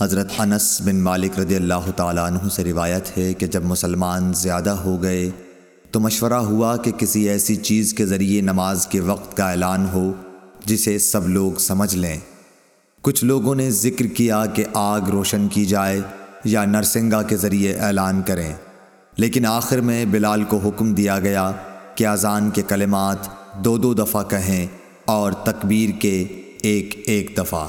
حضرت انس بن مالک رضی اللہ تعالیٰ عنہ سے روایت ہے کہ جب مسلمان زیادہ ہو گئے تو مشورہ ہوا کہ کسی ایسی چیز کے ذریعے نماز کے وقت کا اعلان ہو جسے سب لوگ سمجھ لیں۔ کچھ لوگوں نے ذکر کیا کہ آگ روشن کی جائے یا نرسنگا کے ذریعے اعلان کریں۔ لیکن آخر میں بلال کو حکم دیا گیا کہ اذان کے کلمات دو دو دفعہ کہیں اور تکبیر کے ایک ایک دفعہ۔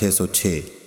606